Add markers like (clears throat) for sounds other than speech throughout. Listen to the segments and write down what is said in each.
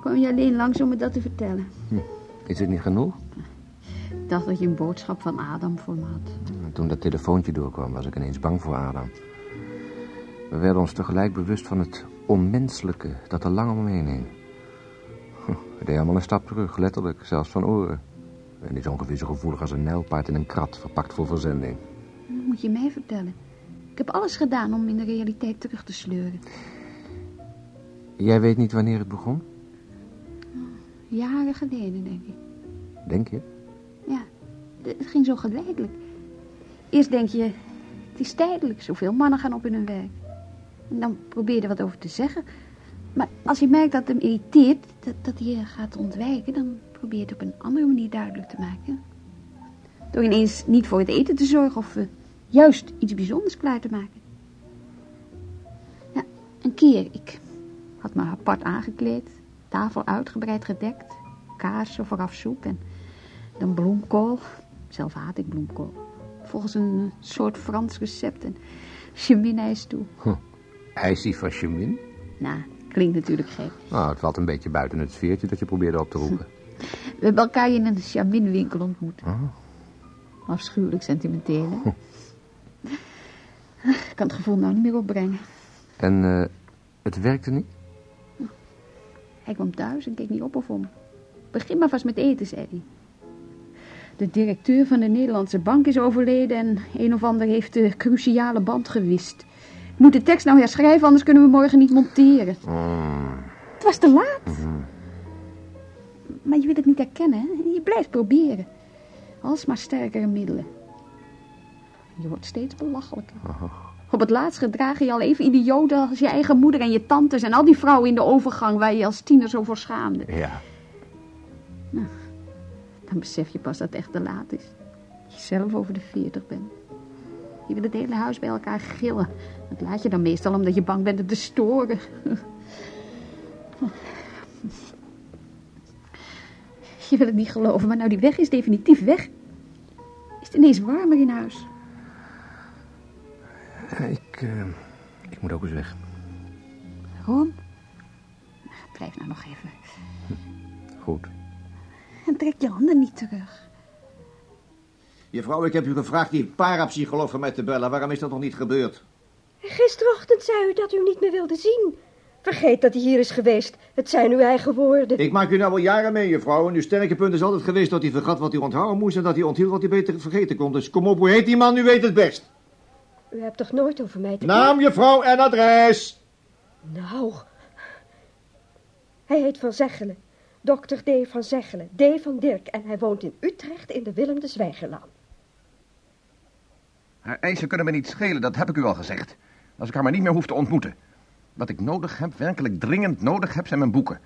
Kwam je alleen langs om me dat te vertellen? Is het niet genoeg? Ik dacht dat je een boodschap van Adam voor me had. En Toen dat telefoontje doorkwam, was ik ineens bang voor Adam. We werden ons tegelijk bewust van het onmenselijke dat er lang om me heen hing. Hm, Hij deed allemaal een stap terug, letterlijk, zelfs van oren. En is ongeveer zo gevoelig als een nijlpaard in een krat, verpakt voor verzending. Dat moet je mij vertellen. Ik heb alles gedaan om in de realiteit terug te sleuren. Jij weet niet wanneer het begon? Jaren geleden, denk ik. Denk je? Ja, het ging zo geleidelijk. Eerst denk je, het is tijdelijk. Zoveel mannen gaan op in hun werk. En dan probeer je er wat over te zeggen. Maar als je merkt dat het hem irriteert, dat, dat hij je gaat ontwijken... dan probeer je het op een andere manier duidelijk te maken. Door ineens niet voor het eten te zorgen of eh, juist iets bijzonders klaar te maken. Ja, een keer, ik had me apart aangekleed, tafel uitgebreid gedekt, kaarsen vooraf soep en dan bloemkool. Zelf haat ik bloemkool. Volgens een soort Frans recept en cheminijs toe. IJsie van Chemin? Nou, klinkt natuurlijk gek. Nou, het valt een beetje buiten het sfeertje dat je probeerde op te roepen. (laughs) We hebben elkaar in een chaminwinkel ontmoet. Oh. Afschuwelijk sentimenteel, hè? Ik kan het gevoel nou niet meer opbrengen. En eh, het werkte niet? Hij kwam thuis en keek niet op of om. Begin maar vast met eten, zei hij. De directeur van de Nederlandse bank is overleden en een of ander heeft de cruciale band gewist. Ik moet de tekst nou herschrijven, anders kunnen we morgen niet monteren. Het was te laat. Maar je wil het niet herkennen, hè? Je blijft proberen. Alsmaar sterkere middelen. Je wordt steeds belachelijker. Op het laatst gedraag je al even idioot als je eigen moeder en je tantes en al die vrouwen in de overgang waar je als tiener zo voor schaamde. Ja. Dan besef je pas dat het echt te laat is. Dat je zelf over de veertig bent. Je wil het hele huis bij elkaar gillen. Dat laat je dan meestal omdat je bang bent om te storen. (laughs) Je wil het niet geloven, maar nou die weg is definitief weg. Is het ineens warmer in huis. Ik, eh, ik moet ook eens weg. Waarom? Blijf nou nog even. Goed. En trek je handen niet terug. Juffrouw, ik heb u gevraagd die parapsycholoog van mij te bellen. Waarom is dat nog niet gebeurd? Gisterochtend zei u dat u hem niet meer wilde zien. Vergeet dat hij hier is geweest. Het zijn uw eigen woorden. Ik maak u nou al jaren mee, juffrouw. En uw sterke punt is altijd geweest dat hij vergat wat hij onthouden moest... en dat hij onthield wat hij beter vergeten kon. Dus kom op, hoe heet die man? U weet het best. U hebt toch nooit over mij te Naam, juffrouw, en adres. Nou. Hij heet Van Zeggelen. Dr. D. van Zeggelen. D. van Dirk. En hij woont in Utrecht in de Willem de Zwijgerlaan. Haar eisen kunnen me niet schelen, dat heb ik u al gezegd. Als ik haar maar niet meer hoef te ontmoeten. Wat ik nodig heb, werkelijk dringend nodig heb, zijn mijn boeken.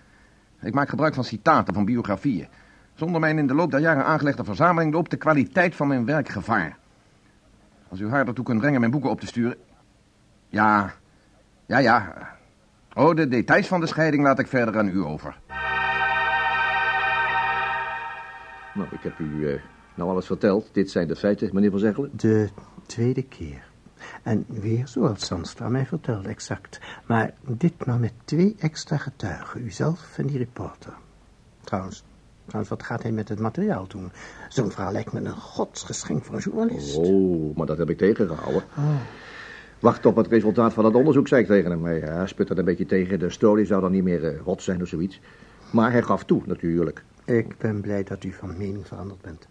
Ik maak gebruik van citaten, van biografieën. Zonder mijn in de loop der jaren aangelegde verzameling loopt de kwaliteit van mijn werk gevaar. Als u haar ertoe kunt brengen mijn boeken op te sturen... Ja, ja, ja. Oh, de details van de scheiding laat ik verder aan u over. Nou, ik heb u eh, nou alles verteld. Dit zijn de feiten, meneer Van Zeggelen. De tweede keer. En weer zoals Sandstra mij vertelde, exact. Maar ditmaal met twee extra getuigen, uzelf en die reporter. Trouwens, trouwens wat gaat hij met het materiaal doen? Zo'n verhaal lijkt me een godsgeschenk voor een journalist. Oh, maar dat heb ik tegengehouden. Wacht op het resultaat van het onderzoek, zei ik tegen hem. Maar ja, hij sputterde een beetje tegen. De story zou dan niet meer eh, rot zijn of zoiets. Maar hij gaf toe, natuurlijk. Ik ben blij dat u van mening veranderd bent.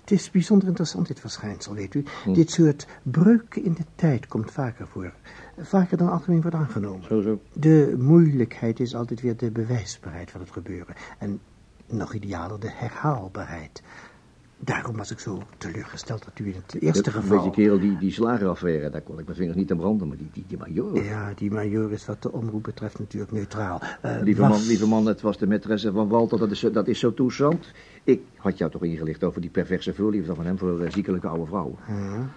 Het is bijzonder interessant, dit verschijnsel, weet u. Dit soort breuken in de tijd komt vaker voor. Vaker dan algemeen wordt aangenomen. Zo, zo. De moeilijkheid is altijd weer de bewijsbaarheid van het gebeuren. En nog idealer de herhaalbaarheid. Daarom was ik zo teleurgesteld dat u in het eerste Een geval... beetje kerel, die, die slageraffaire, daar kon ik mijn vingers niet aan branden. Maar die, die, die major. Ja, die major is wat de omroep betreft natuurlijk neutraal. Eh, Lieve was- man, lieve man, het was de maîtresse van Walter, dat is, dat is zo toestand. Ik had jou toch ingelicht over die perverse voorliefde van hem voor uh, ziekelijke oude vrouwen. Ja.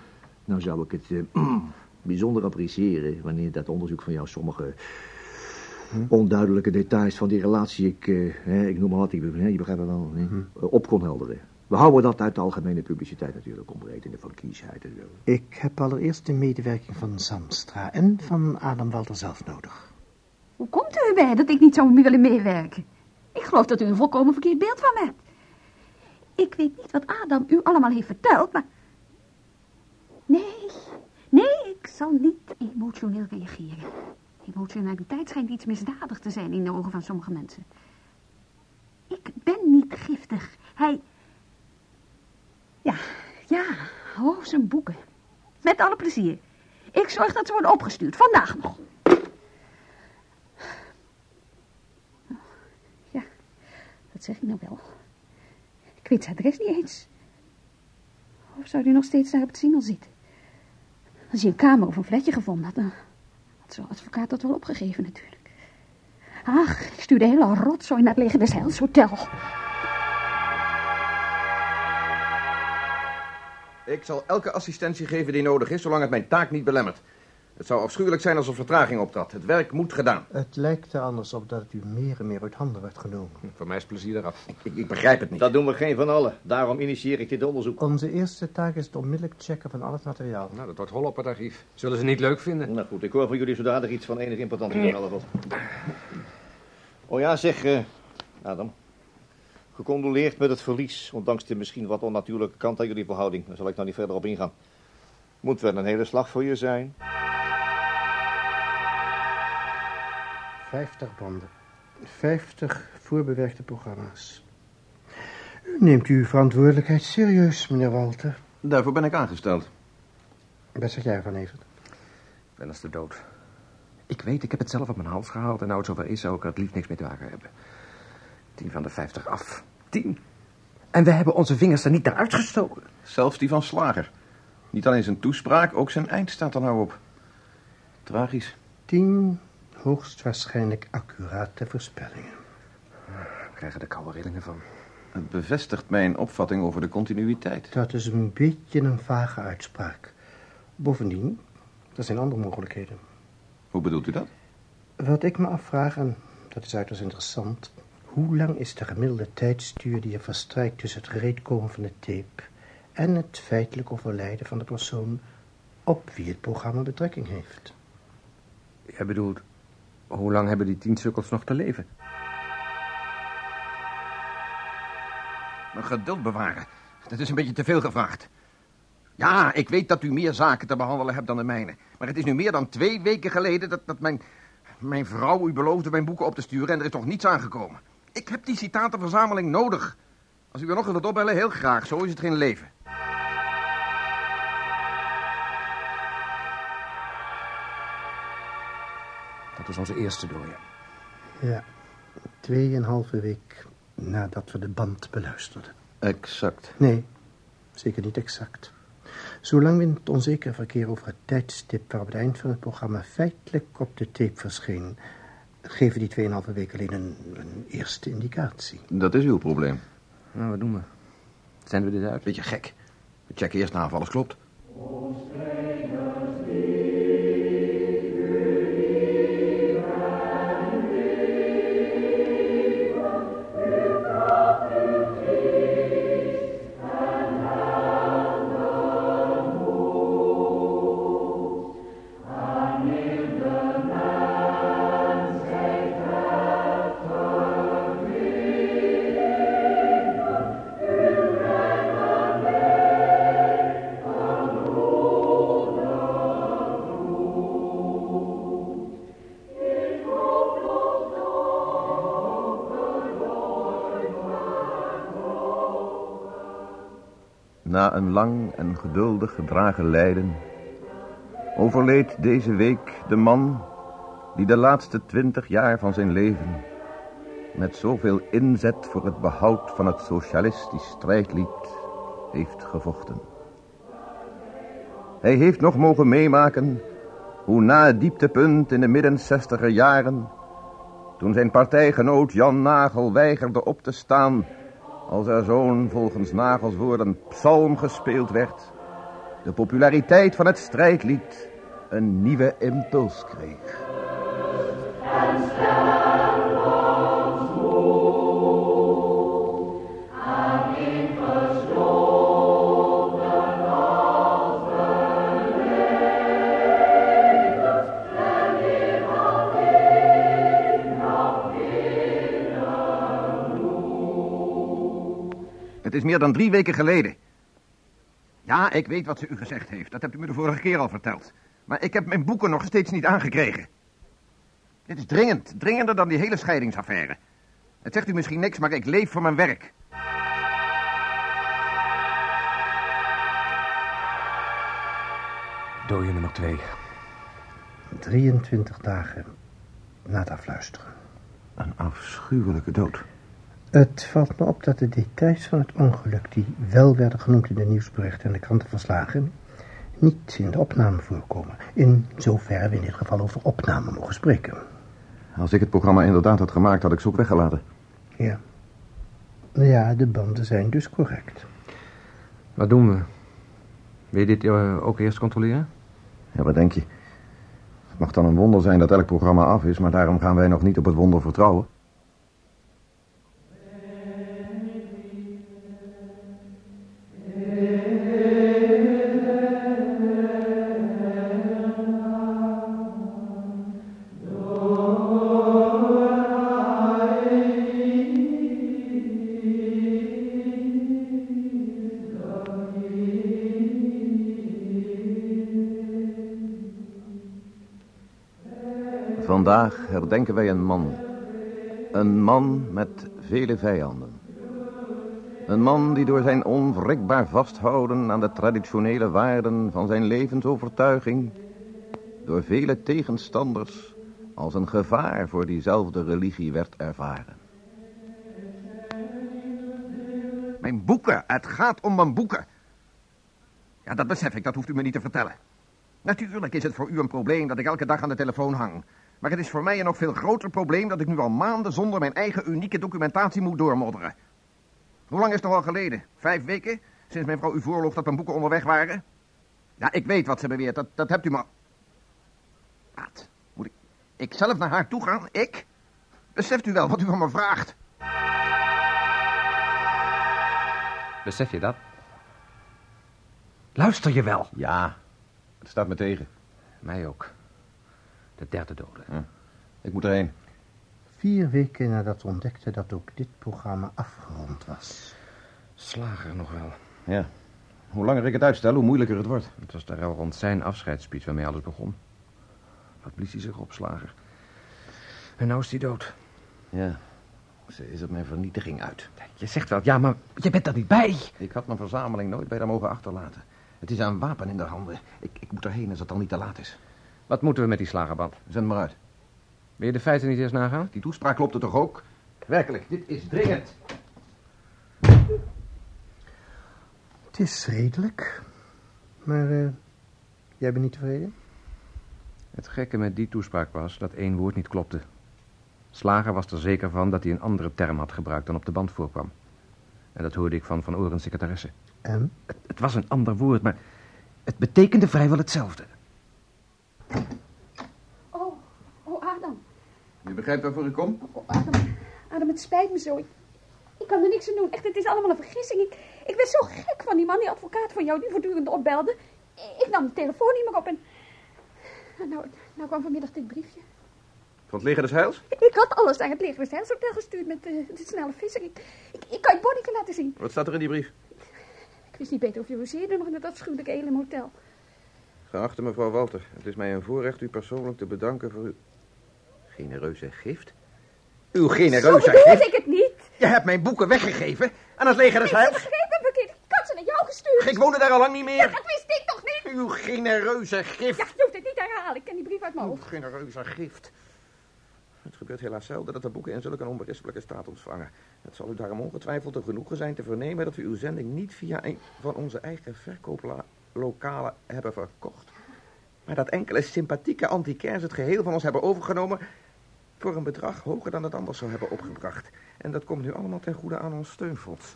Nou zou ik het eh, (clears throat) bijzonder appreciëren wanneer dat onderzoek van jou sommige onduidelijke details van die relatie, ik, eh, hè, ik noem maar wat, ik, hè, je begrijpt het wel, hè, eh, op kon helderen. We houden dat uit de algemene publiciteit natuurlijk, omredenen van kiesheid en zo. Ik heb allereerst de medewerking van Samstra en van Adam Walter zelf nodig. Hoe komt u erbij dat ik niet zou willen meewerken? Ik geloof dat u een volkomen verkeerd beeld van me hebt. Ik weet niet wat Adam u allemaal heeft verteld, maar... Nee, nee, ik zal niet emotioneel reageren. Emotionaliteit schijnt iets misdadig te zijn in de ogen van sommige mensen. Ik ben niet giftig. Hij... Ja, ja, oh, zijn boeken. Met alle plezier. Ik zorg dat ze worden opgestuurd, vandaag nog. Ja, wat zeg ik nou wel? Ik weet zijn adres niet eens. Of zou hij nog steeds daar op het singel zitten? Als hij een kamer of een flatje gevonden had, dan had zo'n advocaat dat wel opgegeven natuurlijk. Ach, ik stuur de hele rotzooi naar het Leger des Hotel. Ik zal elke assistentie geven die nodig is, zolang het mijn taak niet belemmert. Het zou afschuwelijk zijn als er vertraging optrad. Het werk moet gedaan. Het lijkt er anders op dat het u meer en meer uit handen werd genomen. Voor mij is plezier eraf. Ik, ik begrijp het niet. Dat doen we geen van allen. Daarom initieer ik dit onderzoek. Onze eerste taak is het onmiddellijk checken van al het materiaal. Nou, dat wordt hol op het archief. Zullen ze niet leuk vinden? Nou goed, ik hoor van jullie zodanig iets van enige importantie in alle. Oh ja, zeg, eh, Adam. Gecondoleerd met het verlies, ondanks de misschien wat onnatuurlijke kant aan jullie verhouding. Daar zal ik nou niet verder op ingaan. Moet wel een hele slag voor je zijn. 50 banden. 50 voorbewerkte programma's. U neemt uw verantwoordelijkheid serieus, meneer Walter. Daarvoor ben ik aangesteld. Wat zeg jij van Evert? Ik ben als de dood. Ik weet, ik heb het zelf op mijn hals gehaald... en nou het zover is, zou ik er het liefst niks mee te maken hebben. Tien van de vijftig af. Tien. En we hebben onze vingers er niet naar uitgestoken. Zelfs die van Slager. Niet alleen zijn toespraak, ook zijn eind staat er nou op. Tragisch. Tien hoogstwaarschijnlijk accurate voorspellingen. We krijgen er koude rillingen van. Het bevestigt mijn opvatting over de continuïteit. Dat is een beetje een vage uitspraak. Bovendien, er zijn andere mogelijkheden. Hoe bedoelt u dat? Wat ik me afvraag, en dat is uiterst interessant... hoe lang is de gemiddelde tijdsduur die er verstrijkt tussen het gereedkomen van de tape... en het feitelijk overlijden van de persoon op wie het programma betrekking heeft? Jij bedoelt, hoe lang hebben die tien sukkels nog te leven? Mijn geduld bewaren. Dat is een beetje te veel gevraagd. Ja, ik weet dat u meer zaken te behandelen hebt dan de mijne. Maar het is nu meer dan twee weken geleden dat, dat mijn, mijn vrouw u beloofde mijn boeken op te sturen... en er is nog niets aangekomen. Ik heb die citatenverzameling nodig. Als u er nog wilt opbellen, heel graag. Zo is het geen leven. Dat is onze eerste dooie. Ja, tweeënhalve week nadat we de band beluisterden. Exact. Nee, zeker niet exact. Zolang we in het onzeker verkeer over het tijdstip waarop het eind van het programma feitelijk op de tape verscheen, geven die tweeënhalve weken alleen een, een eerste indicatie. Dat is uw probleem. Nou, wat doen we? Zenden we dit uit? Beetje gek. We checken eerst na of alles klopt. Na een lang en geduldig gedragen lijden overleed deze week de man die de laatste twintig jaar van zijn leven met zoveel inzet voor het behoud van het socialistisch strijdlied heeft gevochten. Hij heeft nog mogen meemaken hoe na het dieptepunt in de midden zestiger jaren, toen zijn partijgenoot Jan Nagel weigerde op te staan als er zo'n volgens Nagels woorden psalm gespeeld werd, de populariteit van het strijdlied een nieuwe impuls kreeg. Het is meer dan drie weken geleden. Ja, ik weet wat ze u gezegd heeft. Dat hebt u me de vorige keer al verteld. Maar ik heb mijn boeken nog steeds niet aangekregen. Dit is dringend. Dringender dan die hele scheidingsaffaire. Het zegt u misschien niks, maar ik leef voor mijn werk. Dooie nummer twee. 23 dagen na het afluisteren. Een afschuwelijke dood. Het valt me op dat de details van het ongeluk, die wel werden genoemd in de nieuwsberichten en de krantenverslagen, niet in de opname voorkomen. In zoverre we in dit geval over opname mogen spreken. Als ik het programma inderdaad had gemaakt, had ik ze ook weggelaten. Ja. Ja, de banden zijn dus correct. Wat doen we? Wil je dit eh, ook eerst controleren? Ja, wat denk je? Het mag dan een wonder zijn dat elk programma af is, maar daarom gaan wij nog niet op het wonder vertrouwen. Herdenken wij een man. Een man met vele vijanden. Een man die door zijn onwrikbaar vasthouden aan de traditionele waarden van zijn levensovertuiging... door vele tegenstanders als een gevaar voor diezelfde religie werd ervaren. Mijn boeken, het gaat om mijn boeken. Ja, dat besef ik, dat hoeft u me niet te vertellen. Natuurlijk is het voor u een probleem dat ik elke dag aan de telefoon hang. Maar het is voor mij een nog veel groter probleem dat ik nu al maanden zonder mijn eigen unieke documentatie moet doormodderen. Hoe lang is het nog al geleden? Vijf weken? Sinds mijn vrouw u voorloog dat mijn boeken onderweg waren? Ja, ik weet wat ze beweert. Dat, dat hebt u maar... Wat? Moet ik, ik zelf naar haar toe gaan? Ik? Beseft u wel wat u van me vraagt? Besef je dat? Luister je wel? Ja, het staat me tegen. Mij ook. De derde dode. Ik moet erheen. Vier weken nadat we ontdekten dat ook dit programma afgerond was. Slager nog wel. Ja. Hoe langer ik het uitstel, hoe moeilijker het wordt. Het was daar al rond zijn afscheidsspeech waarmee alles begon. Wat blies hij zich op, Slager. En nou is hij dood. Ja, ze is op mijn vernietiging uit. Je zegt wel, ja, maar je bent er niet bij. Ik had mijn verzameling nooit bij haar mogen achterlaten. Het is een wapen in de handen. Ik, ik moet erheen als het al niet te laat is. Wat moeten we met die slagerband? Zend maar uit. Wil je de feiten niet eerst nagaan? Die toespraak klopt er toch ook? Werkelijk, dit is dringend. Het is redelijk. Maar eh, jij bent niet tevreden? Het gekke met die toespraak was dat één woord niet klopte. Slager was er zeker van dat hij een andere term had gebruikt dan op de band voorkwam. En dat hoorde ik van Van Orens secretaresse. En? Het, het was een ander woord, maar het betekende vrijwel hetzelfde. Oh, oh Adam. U begrijpt waarvoor ik kom? Oh, Adam. Adam, het spijt me zo. Ik, ik kan er niks aan doen. Echt, het is allemaal een vergissing. Ik, ik werd zo gek van die man, die advocaat van jou, die voortdurend opbelde. Ik nam de telefoon niet meer op en... Nou, nou kwam vanmiddag dit briefje. Van het leger des heils? Ik had alles aan het leger des Heils hotel gestuurd met de, de snelle visser. Ik, ik, ik kan je bonnetje laten zien. Wat staat er in die brief? Ik wist niet beter of je logeerde nog in dat afschuwelijke Elim Hotel. Geachte mevrouw Walter, het is mij een voorrecht u persoonlijk te bedanken voor uw genereuze gift. Uw Zo genereuze gift? ik het niet. Je hebt mijn boeken weggegeven aan het leger des Ik heils? begreep het verkeerd. Ik had ze naar jou gestuurd. Ik woonde daar al lang niet Ja, meer. dat wist ik toch niet. Uw genereuze gift. Ja, je hoeft het niet te herhalen. Ik ken die brief uit mijn Uw hoofd. genereuze gift. Het gebeurt helaas zelden dat de boeken in zulke onberispelijke staat ontvangen. Het zal u daarom ongetwijfeld een genoegen zijn te vernemen dat we uw zending niet via een van onze eigen verkooplokalen hebben verkocht. Maar dat enkele sympathieke antiquaires het geheel van ons hebben overgenomen voor een bedrag hoger dan het anders zou hebben opgebracht. En dat komt nu allemaal ten goede aan ons steunfonds.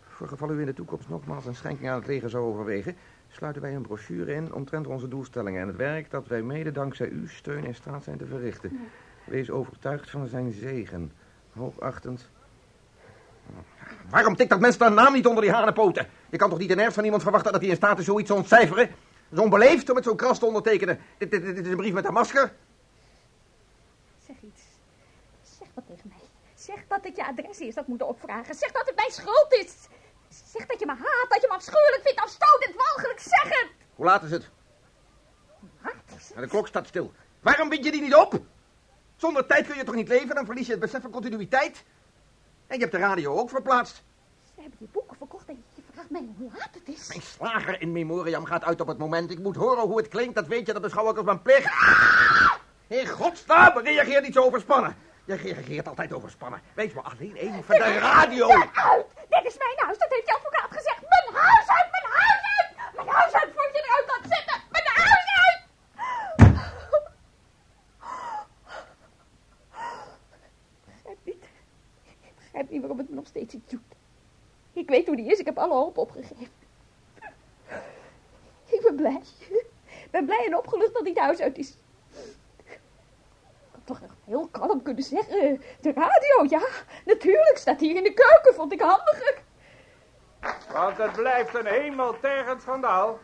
Voor geval u in de toekomst nogmaals een schenking aan het leger zou overwegen, sluiten wij een brochure in omtrent onze doelstellingen en het werk dat wij mede dankzij uw steun in staat zijn te verrichten. Wees overtuigd van zijn zegen. Hoogachtend. Waarom tikt dat mens dan naam niet onder die hanenpoten? Je kan toch niet in ernst van iemand verwachten dat hij in staat is zoiets te ontcijferen? Is onbeleefd om met zo'n kras te ondertekenen. Dit, dit, dit is een brief met een masker. Zeg iets. Zeg dat het je adres is dat moeten opvragen. Zeg dat het mijn schuld is. Zeg dat je me haat, dat je me afschuwelijk vindt, afstotend, walgelijk, zeg het! Hoe laat is het? Wat is het? De klok staat stil. Waarom bind je die niet op? Zonder tijd kun je toch niet leven, dan verlies je het besef van continuïteit. En je hebt de radio ook verplaatst. Ze hebben die boeken verkocht en je vraagt mij hoe laat het is. Mijn slager in memoriam gaat uit op het moment. Ik moet horen hoe het klinkt, dat weet je, dat beschouw ik als mijn plicht. Ah! In godsnaam, reageer niet zo overspannen. Je reageert altijd overspannen. Wees maar alleen even van de radio. Uit! Dit is mijn huis, dat heeft je advocaat gezegd. Mijn huis uit, mijn huis uit! Mijn huis uit voor je eruit laat zitten! Mijn huis uit! Ik begrijp niet. Ik begrijp niet waarom het me nog steeds iets doet. Ik weet hoe die is, ik heb alle hoop opgegeven. Ik ben blij. Ik ben blij en opgelucht dat hij het huis uit is. Had toch echt heel kalm kunnen zeggen. De radio, ja. Natuurlijk, staat hier in de keuken, vond ik handiger. Want het blijft een hemeltergend schandaal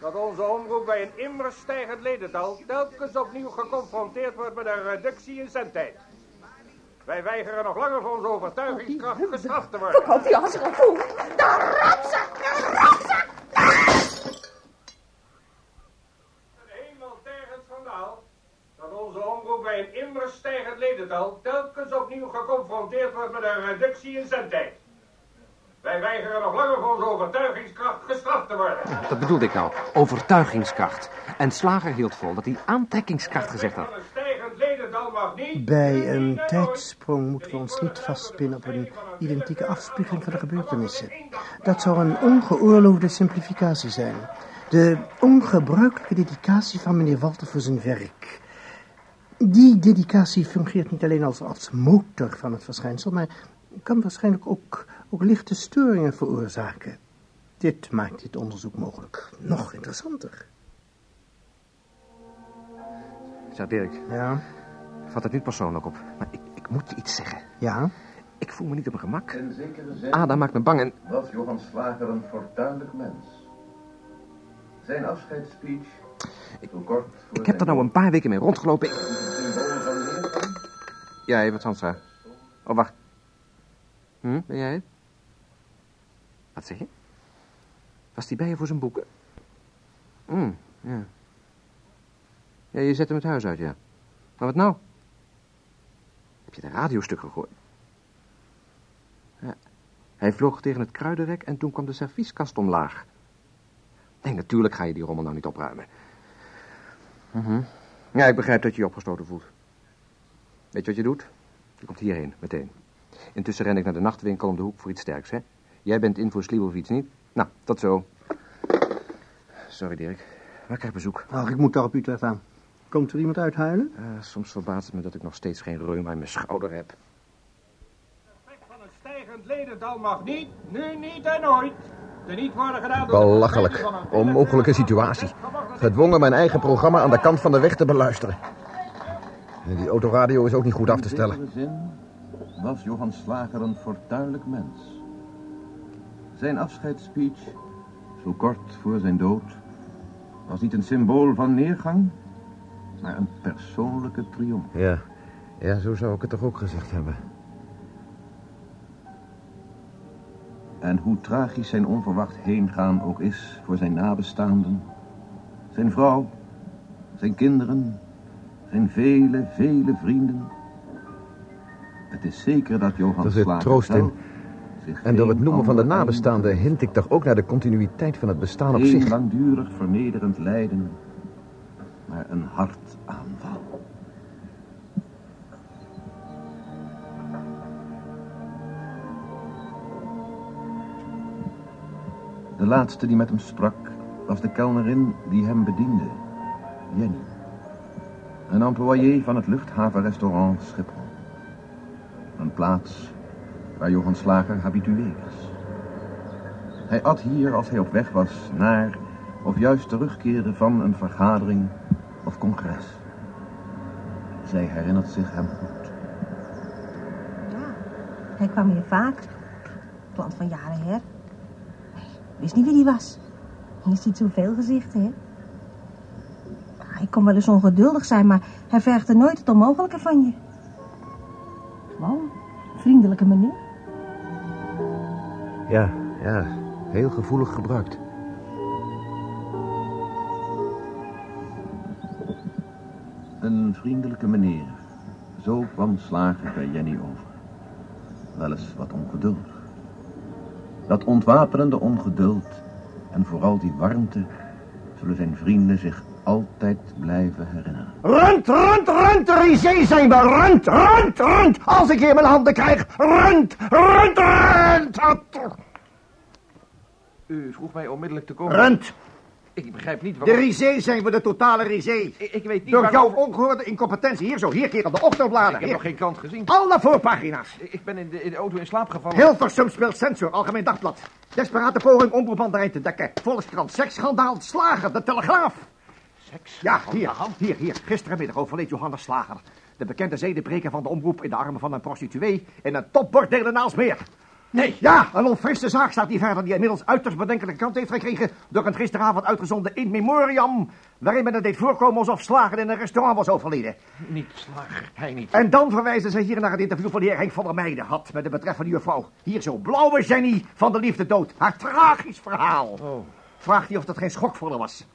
dat onze omroep bij een immer stijgend ledental telkens opnieuw geconfronteerd wordt met een reductie in zendtijd. Wij weigeren nog langer voor onze overtuigingskracht gestraft te worden. Verkoopt die as al toe. De rotzak, de rotzak! Een hemeltergend schandaal dat onze omroep bij een immer stijgend ledental telkens opnieuw geconfronteerd wordt met een reductie in zendtijd. Wij weigeren nog langer voor onze overtuigingskracht gestraft te worden. Dat bedoelde ik nou. Overtuigingskracht. En Slager hield vol dat hij aantrekkingskracht gezegd had. Van een stijgend ledental mag niet... Bij een tijdsprong moeten we ons niet vastpinnen op een identieke afspiegeling van de gebeurtenissen. Dat zou een ongeoorloofde simplificatie zijn. De ongebruikelijke dedicatie van meneer Walter voor zijn werk. Die dedicatie fungeert niet alleen als, als motor van het verschijnsel, maar kan waarschijnlijk ook, ook lichte storingen veroorzaken. Dit maakt dit onderzoek mogelijk nog interessanter. Zeg Dirk, Ja, vat het niet persoonlijk op. Maar ik, ik moet je iets zeggen. ja. Ik voel me niet op mijn gemak. In zekere zin Ada maakt me bang en... was Johan Slager een fortuinlijk mens. Zijn afscheidsspeech, zo kort Ik heb er nou een paar weken mee rondgelopen. Ik- Ja, even Sandstra. Oh, wacht. Hm, ben jij het? Wat zeg je? Was die bij je voor zijn boeken? Hm, ja. Ja, je zet hem het huis uit, ja. Maar wat nou? Heb je de radiostuk gegooid? Ja. Hij vloog tegen het kruidenrek en toen kwam de servieskast omlaag. Nee, natuurlijk ga je die rommel nou niet opruimen. Mhm. Ja, ik begrijp dat je je opgestoten voelt. Weet je wat je doet? Je komt hierheen, meteen. Intussen ren ik naar de nachtwinkel om de hoek voor iets sterks, hè? Jij bent in voor Sliebelfiets, niet? Nou, tot zo. Sorry, Dirk. Maar ik krijg bezoek. Ach, ik moet daar op Utrecht aan. Komt er iemand uithuilen? Eh, soms verbaast het me dat ik nog steeds geen reuma in mijn schouder heb. van een stijgend ledental mag niet, nu niet en nooit, te niet worden gedaan door de Belachelijk. van Onmogelijke situatie. Gedwongen mijn eigen programma aan de kant van de weg te beluisteren. Die autoradio is ook niet goed af te stellen. In zin was Johan Slager een fortuinlijk mens. Zijn afscheidsspeech, zo kort voor zijn dood, was niet een symbool van neergang, maar een persoonlijke triomf. Ja, ja, zo zou ik het toch ook gezegd hebben. En hoe tragisch zijn onverwacht heengaan ook is voor zijn nabestaanden, zijn vrouw, zijn kinderen, zijn vele, vele vrienden. Het is zeker dat Johan Er zit troost in. En door het noemen van de nabestaanden hint ik toch ook naar de continuïteit van het bestaan op zich. langdurig vernederend lijden, maar een hartaanval. De laatste die met hem sprak was de kelnerin die hem bediende, Jenny. Een employé van het luchthavenrestaurant Schiphol. Een plaats waar Johan Slager habitué is. Hij at hier als hij op weg was naar of juist terugkeerde van een vergadering of congres. Zij herinnert zich hem goed. Ja, hij kwam hier vaak. Klant van jaren her. Wist niet wie die was. Je ziet zoveel gezichten, hè. Hij kon wel eens ongeduldig zijn, maar hij vergde nooit het onmogelijke van je. Gewoon, vriendelijke manier. Ja, ja, Ja, heel gevoelig gebruikt. Een vriendelijke meneer. Zo kwam Slager bij Jenny over. Wel eens wat ongeduldig. Dat ontwapenende ongeduld en vooral die warmte zullen zijn vrienden zich altijd blijven herinneren. Rund, rund, rund, Rizé zijn we. Rund, rund, rund. Als ik hier mijn handen krijg. Rund, rund, rund. U vroeg mij onmiddellijk te komen. Rund. Ik begrijp niet De waarom... Rizé zijn we, de totale Rizé. Ik, ik weet niet Door waarom... jouw ongehoorde incompetentie. Hier zo, hier keer op de ochtendbladen. Ik heb Hier. nog geen krant gezien. Alle voorpagina's. Ik ik ben in de, in de auto in slaap gevallen. Hilversum speelt censor, Algemeen Dagblad. Desperate poging omroepbanderij te dekken. Volkskrant, seksschandaal, Slager, de Telegraaf. Seks? Ja, hier, hier, hier. Gisterenmiddag overleed Johannes Slager. De bekende zedenbreker van de omroep in de armen van een prostituee... in een topbordeel in Aalsmeer. Nee. Ja, een onfrisse zaak staat die verder... die inmiddels uiterst bedenkelijke kant heeft gekregen... door een gisteravond uitgezonden in memoriam... waarin men het deed voorkomen alsof Slager in een restaurant was overleden. Niet slager. Hij niet. En dan verwijzen ze hier naar het interview van de heer Henk van der Meijden had... met de betreffende juffrouw. Hier zo, blauwe Jenny van de liefde dood. Haar tragisch verhaal. Oh. Vraagt hij of dat geen schok voor haar was.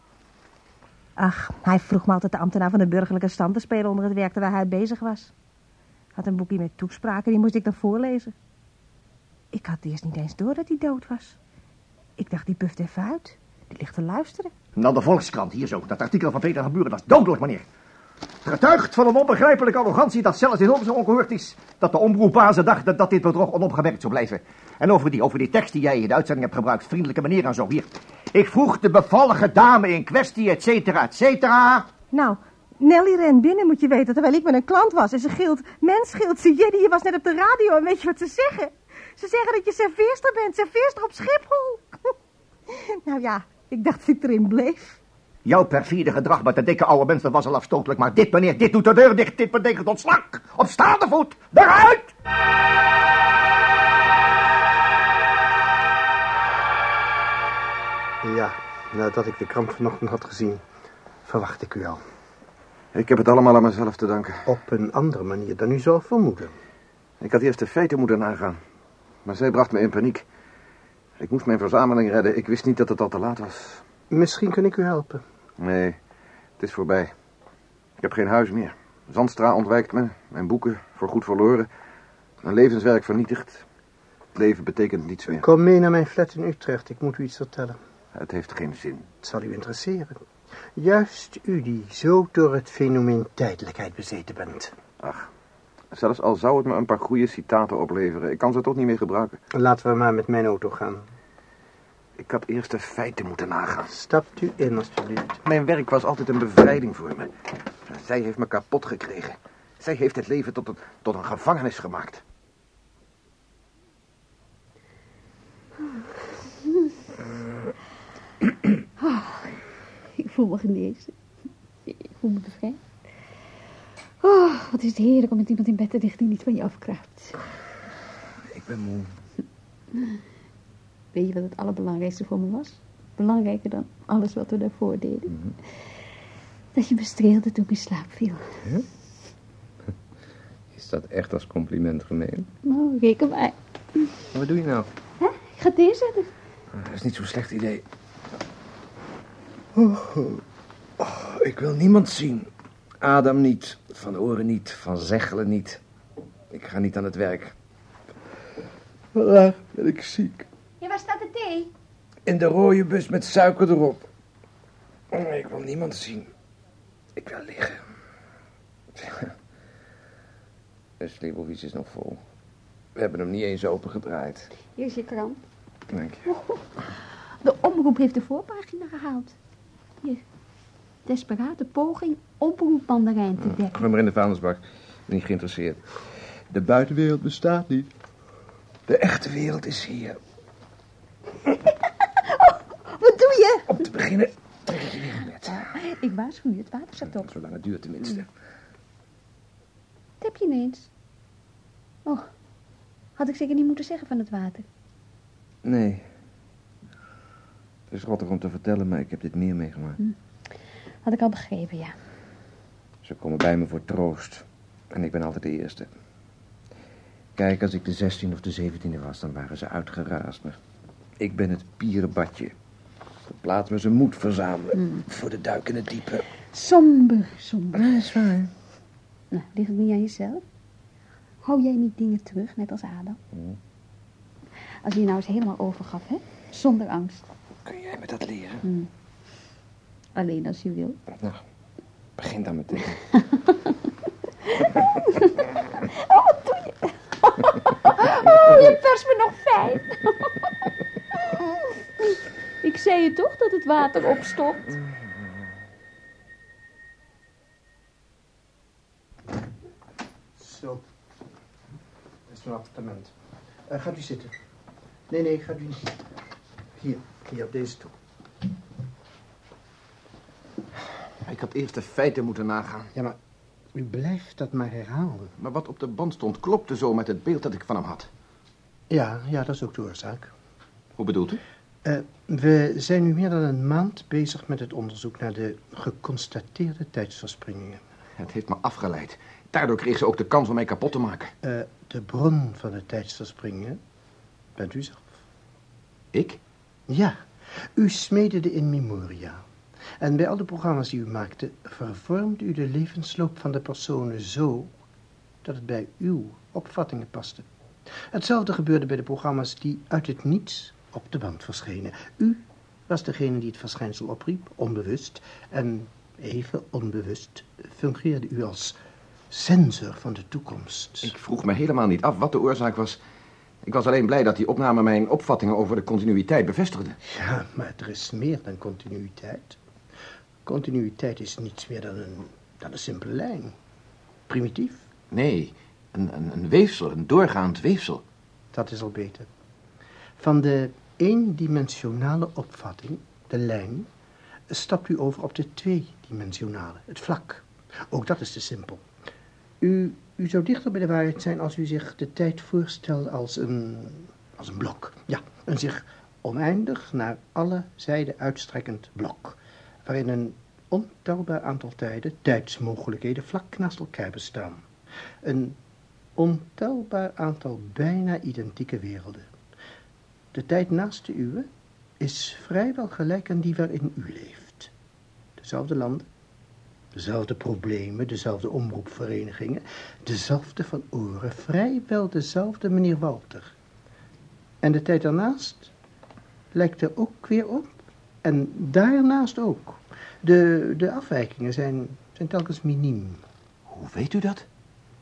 Ach, hij vroeg me altijd de ambtenaar van de burgerlijke stand te spelen onder het werk waar hij bezig was. Had een boekje met toespraken, die moest ik dan voorlezen. Ik had eerst niet eens door dat hij dood was. Ik dacht, die puft even uit. Die ligt te luisteren. Nou, de Volkskrant, hier zo. Dat artikel van Peter van Buren, dat is dodelijk, meneer. Getuigt van een onbegrijpelijke arrogantie dat zelfs in Hilversum ongehoord is. Dat de omroepbazen dachten dat dit bedrog onopgemerkt zou blijven. En over die, over die tekst die jij in de uitzending hebt gebruikt, vriendelijke meneer en zo, hier. Ik vroeg de bevallige dame in kwestie, et cetera, et cetera. Nou, Nelly rent binnen, moet je weten, terwijl ik met een klant was. En ze gilt, mens gilt ze, Jenny, je was net op de radio en weet je wat ze zeggen? Ze zeggen dat je serveerster bent, serveerster op Schiphol. (laughs) nou ja, ik dacht dat ik erin bleef. Jouw perfide gedrag met de dikke oude mens, dat was al afstotelijk. Maar dit, meneer, dit doet de deur dicht. Dit betekent ontslag. Op staande voet. Eruit! Ja, nadat ik de krant vanochtend had gezien, verwacht ik u al. Ik heb het allemaal aan mezelf te danken. Op een andere manier dan u zou vermoeden. Ik had eerst de feiten moeten nagaan. Maar zij bracht me in paniek. Ik moest mijn verzameling redden. Ik wist niet dat het al te laat was. Misschien kan ik u helpen. Nee, het is voorbij. Ik heb geen huis meer. Zandstra ontwijkt me. Mijn boeken voorgoed verloren. Mijn levenswerk vernietigd. Het leven betekent niets meer. Kom mee naar mijn flat in Utrecht. Ik moet u iets vertellen. Het heeft geen zin. Het zal u interesseren. Juist u die zo door het fenomeen tijdelijkheid bezeten bent. Ach, zelfs al zou het me een paar goede citaten opleveren. Ik kan ze toch niet meer gebruiken. Laten we maar met mijn auto gaan. Ik had eerst de feiten moeten nagaan. Stapt u in, alstublieft. Mijn werk was altijd een bevrijding voor me. Zij heeft me kapot gekregen. Zij heeft het leven tot een, tot een gevangenis gemaakt. Ik voel me genezen. Ik voel me bevrijd. Oh, wat is het heerlijk om met iemand in bed te liggen die niet van je afkruipt. Ik ben moe. Weet je wat het allerbelangrijkste voor me was? Belangrijker dan alles wat we daarvoor deden. Dat je me streelde toen ik in slaap viel. Is dat echt als compliment gemeen? Nou, reken maar. Wat doe je nou? Ik ga thee zetten. Dat is niet zo'n slecht idee. Oh, oh, ik wil niemand zien. Adam niet, Van Oren niet, Van Zegelen niet. Ik ga niet aan het werk. Vandaag ben ik ziek. Ja, waar staat de thee? In de rode bus met suiker erop. Oh, Ik wil niemand zien. Ik wil liggen. (laughs) De Slebovic is nog vol. We hebben hem niet eens opengedraaid. Hier is je krant. Dank je. (laughs) De omroep heeft de voorpagina gehaald. Hier. Desperate poging omroepbanderijn te dekken. Gooi maar in de vuilnisbak. Ben niet geïnteresseerd. De buitenwereld bestaat niet. De echte wereld is hier. (laughs) Wat doe je? Om te beginnen trek ik je weer in bed. Ik waarschuw je, het water staat op. Zolang het duurt tenminste. Wat heb je ineens? Oh, had ik zeker niet moeten zeggen van het water. Nee. Het is rottig om te vertellen, maar ik heb dit meer meegemaakt. Had ik al begrepen, ja. Ze komen bij me voor troost. En ik ben altijd de eerste. Kijk, als ik de 16 of de 17e was, dan waren ze uitgeraasd. Maar Ik ben het pierenbadje. Plaats waar ze moed verzamelen. Voor de duik in het diepe. Somber, somber. Dat is waar. Nou, ligt het niet aan jezelf? Hou jij niet dingen terug, net als Adam? Als je je nou eens helemaal overgaf, hè? Zonder angst. Kun jij me dat leren? Hm. Alleen als je wil. Nou, begin dan meteen. (laughs) (laughs) Oh, wat doe je? Oh, je pers me nog fijn. (laughs) Ik zei je toch dat het water opstopt? Zo. Dat is mijn appartement. Eh, gaat u zitten. Nee, nee, gaat u niet. Hier, hier op deze stoel. Ik had eerst de feiten moeten nagaan. Ja, maar u blijft dat maar herhalen. Maar wat op de band stond klopte zo met het beeld dat ik van hem had. Ja, ja, dat is ook de oorzaak. Hoe bedoelt u? Eh, we zijn nu meer dan een maand bezig met het onderzoek naar de geconstateerde tijdsverspringingen. Het heeft me afgeleid. Daardoor kreeg ze ook de kans om mij kapot te maken. Eh, de bron van de tijdsverspringingen bent u zelf. Ik? Ja, u smeedde de in memoria. En bij al de programma's die u maakte, vervormde u de levensloop van de personen zo dat het bij uw opvattingen paste. Hetzelfde gebeurde bij de programma's die uit het niets op de band verschenen. U was degene die het verschijnsel opriep, onbewust, en even onbewust fungeerde u als sensor van de toekomst. Ik vroeg me helemaal niet af wat de oorzaak was. Ik was alleen blij dat die opname mijn opvattingen over de continuïteit bevestigde. Ja, maar er is meer dan continuïteit. Continuïteit is niets meer dan een, dan een simpele lijn. Primitief, Nee, een, een, een weefsel, een doorgaand weefsel. dat is al beter. Van de eendimensionale opvatting, de lijn, stapt u over op de tweedimensionale, het vlak. Ook dat is te simpel. U, u zou dichter bij de waarheid zijn als u zich de tijd voorstelt als een, als een blok. Ja, een zich oneindig naar alle zijden uitstrekkend blok. Waarin een ontelbaar aantal tijden, tijdsmogelijkheden, vlak naast elkaar bestaan. Een ontelbaar aantal bijna identieke werelden. De tijd naast de uwe is vrijwel gelijk aan die waarin u leeft. Dezelfde landen, dezelfde problemen, dezelfde omroepverenigingen, dezelfde van oren, vrijwel dezelfde meneer Walter. En de tijd daarnaast lijkt er ook weer op. En daarnaast ook. De, de afwijkingen zijn, zijn telkens miniem. Hoe weet u dat?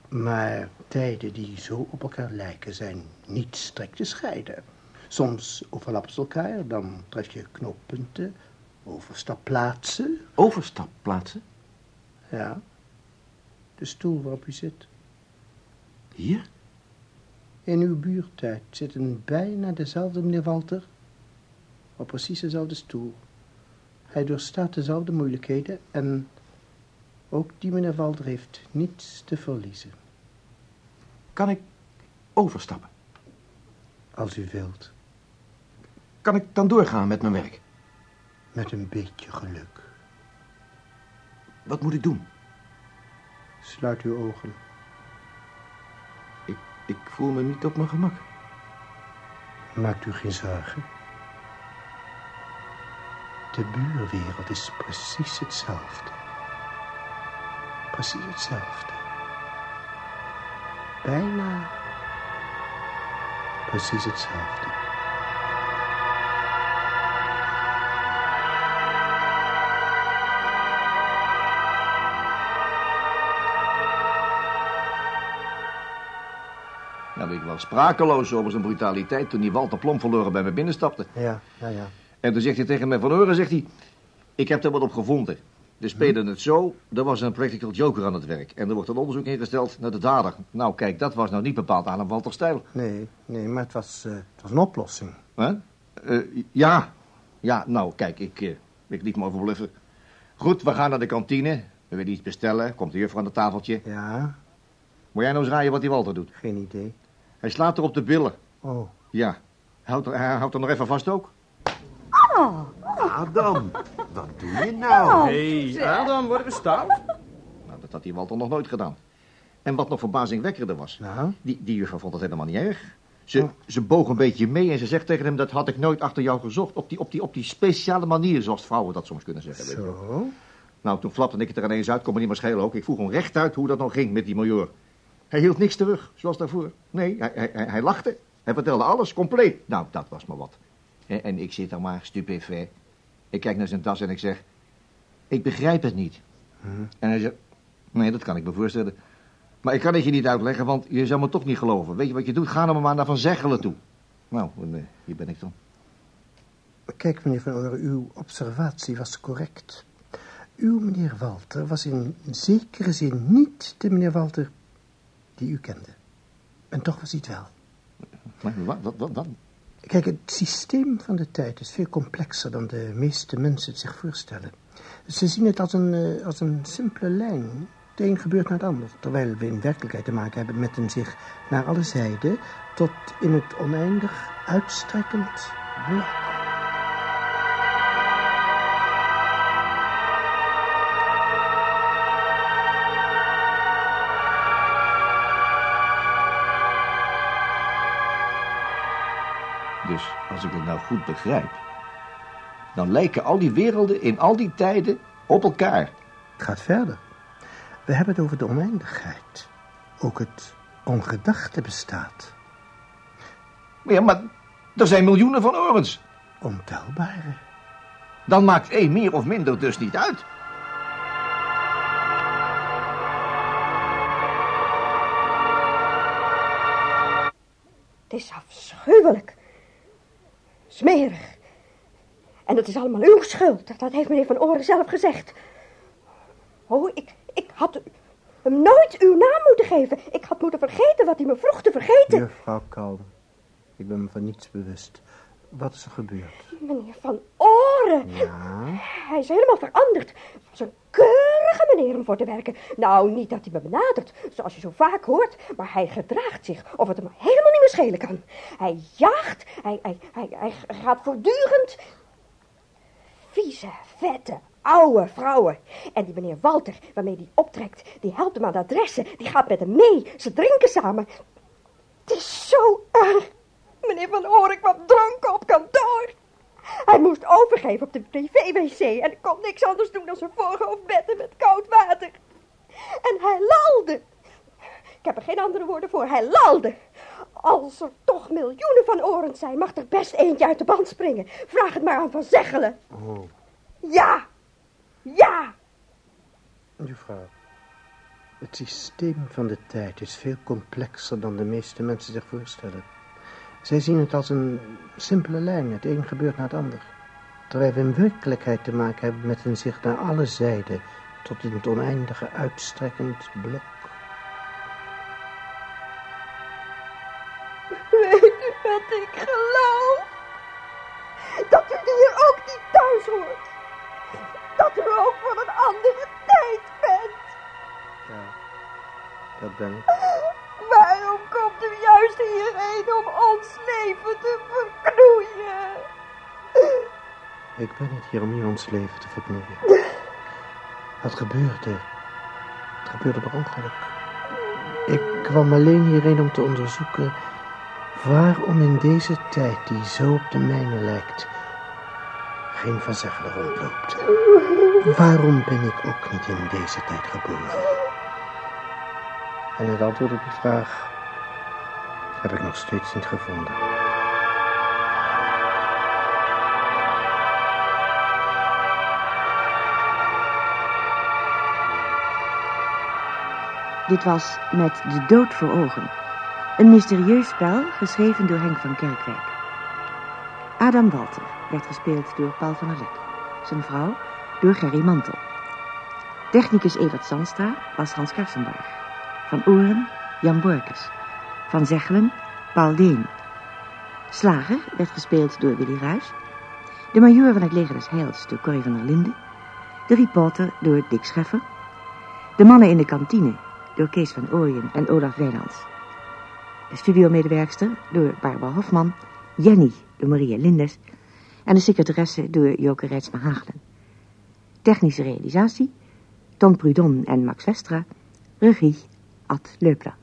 Maar tijden die zo op elkaar lijken zijn niet strikt te scheiden. Soms overlappen ze elkaar, dan tref je knooppunten, overstapplaatsen. Overstapplaatsen? Ja, de stoel waarop u zit. Hier? In uw buurtijd zit een bijna dezelfde meneer Walter op precies dezelfde stoel. Hij doorstaat dezelfde moeilijkheden en ook die meneer Walter heeft niets te verliezen. Kan ik overstappen? Als u wilt, Kan ik dan doorgaan met mijn werk? met een beetje geluk. Wat moet ik doen? Sluit uw ogen. Ik, ik voel me niet op mijn gemak. Maakt u geen zorgen. De buurwereld is precies hetzelfde. Precies hetzelfde. Bijna precies hetzelfde. Sprakeloos over zijn brutaliteit toen die Walter Plom verloren bij me binnenstapte. Ja, ja, ja. En toen zegt hij tegen mij van oren, zegt hij... Ik heb er wat op gevonden. De spelen het zo, er was een practical joker aan het werk. En er wordt een onderzoek ingesteld naar de dader. Nou, kijk, dat was nou niet bepaald aan een Walter stijl. Nee, nee, maar het was, eh, het was een oplossing. Hè? Eh, ja. Ja, nou, kijk, ik, eh, ik liet me overbluffen. Goed, we gaan naar de kantine. We willen iets bestellen. Komt de juffrouw aan het tafeltje. Ja, Moet jij nou eens raaien wat die Walter doet? geen idee. Hij slaat er op de billen. Oh, Ja. Houdt er, hij houdt er nog even vast ook. Adam, wat doe je nou? Hé, hey, Adam, worden we stout? Nou, dat had die Walter nog nooit gedaan. En wat nog verbazingwekkender was... nou, Die, die juffrouw vond het helemaal niet erg. Ze, ze boog een beetje mee en ze zegt tegen hem... dat had ik nooit achter jou gezocht. Op die, op die, op die speciale manier, zoals vrouwen dat soms kunnen zeggen. weet je wel. Zo. Nou, toen flapte ik het er ineens uit. Kon me niet meer schelen ook. Ik vroeg hem rechtuit hoe dat nou ging met die major. Hij hield niks terug, zoals daarvoor. Nee, hij, hij, hij, lachte. Hij vertelde alles, compleet. Nou, dat was maar wat. En, en ik zit dan maar stupefait. Ik kijk naar zijn tas en ik zeg... Ik begrijp het niet. En hij zegt... Nee, dat kan ik me voorstellen. Maar ik kan het je niet uitleggen, want je zou me toch niet geloven. Weet je wat je doet? Ga dan maar naar Van Zeggelen toe. Nou, eh, hier ben ik dan. Kijk, meneer Van Oren, uw observatie was correct. Uw meneer Walter was in zekere zin niet de meneer Walter die u kende. En toch was hij het wel. Maar wat, dan? Kijk, het systeem van de tijd is veel complexer dan de meeste mensen het zich voorstellen. Ze zien het als een, eh, als een simpele lijn. Het een gebeurt naar het ander. Terwijl we in werkelijkheid te maken hebben met een zich naar alle zijden tot in het oneindig uitstrekkend blok. Goed begrijp... dan lijken al die werelden in al die tijden op elkaar. Het gaat verder. We hebben het over de oneindigheid. Ook het ongedachte bestaat. Maar ja, maar er zijn miljoenen van orens. Ontelbare. Dan maakt één meer of minder dus niet uit. Het is afschuwelijk. Smerig. En het is allemaal uw schuld. Dat- Dat heeft meneer Van Oren zelf gezegd. Oh, ik, ik had hem nooit uw naam moeten geven. Ik had moeten vergeten wat hij me vroeg te vergeten. Juffrouw, kalm. Ik ben me van niets bewust. Wat is er gebeurd? Meneer Van Oren. Ja? Hij is helemaal veranderd. Het was een keurige meneer om voor te werken. Nou, niet dat hij me benadert, zoals je zo vaak hoort. Maar hij gedraagt zich of het hem helemaal niet meer schelen kan. Hij jaagt, hij, hij, hij, hij gaat voortdurend... Vieze, vette, oude vrouwen. En die meneer Walter, waarmee hij optrekt, die helpt hem aan de adressen. Die gaat met hem mee. Ze drinken samen. Het is zo erg. Meneer Van Oren kwam dronken op kantoor. Hij moest overgeven op de privé-wc en kon niks anders doen dan zijn voorhoofd betten met koud water. En hij lalde. Ik heb er geen andere woorden voor. Hij lalde. Als er toch miljoenen van oren zijn, mag er best eentje uit de band springen. Vraag het maar aan Van Zeggelen. Oh, Ja! Ja! juffrouw. Het systeem van de tijd is veel complexer dan de meeste mensen zich voorstellen. Zij zien het als een simpele lijn, het een gebeurt na het ander. Terwijl we in werkelijkheid te maken hebben met een zich naar alle zijden tot in het oneindige uitstrekkend blok. Weet u wat ik geloof? Dat u hier ook niet thuis hoort. Dat u ook van een andere tijd bent. Ja, dat ben ik. Ik ben niet hier om iemands leven te verknoeien. Wat gebeurde? Het gebeurde per ongeluk. Ik kwam alleen hierheen om te onderzoeken waarom in deze tijd, die zo op de mijne lijkt, geen Van Zeggelen rondloopt. Waarom ben ik ook niet in deze tijd geboren? En het antwoord op die vraag heb ik nog steeds niet gevonden. Dit was Met de dood voor ogen. Een mysterieus spel geschreven door Henk van Kerkwijk. Adam Walter werd gespeeld door Paul van der Lek. Zijn vrouw door Gerry Mantel. Technicus Evert Zandstra was Hans Kersenbarg. Van Oren Jan Borkes. Van Zeggelen Paul Deen. Slager werd gespeeld door Willy Ruys. De majoor van het leger des Heils door Corrie van der Linden. De reporter door Dick Scheffer. De mannen in de kantine door Kees van Ooyen en Olaf Wijnands. De studiomedewerkster door Barbara Hofman. Jenny door Maria Lindes. En de secretaresse door Joke Rijtsma Hagelen. Technische realisatie Ton Prudon en Max Westra. Regie Ad Leupler.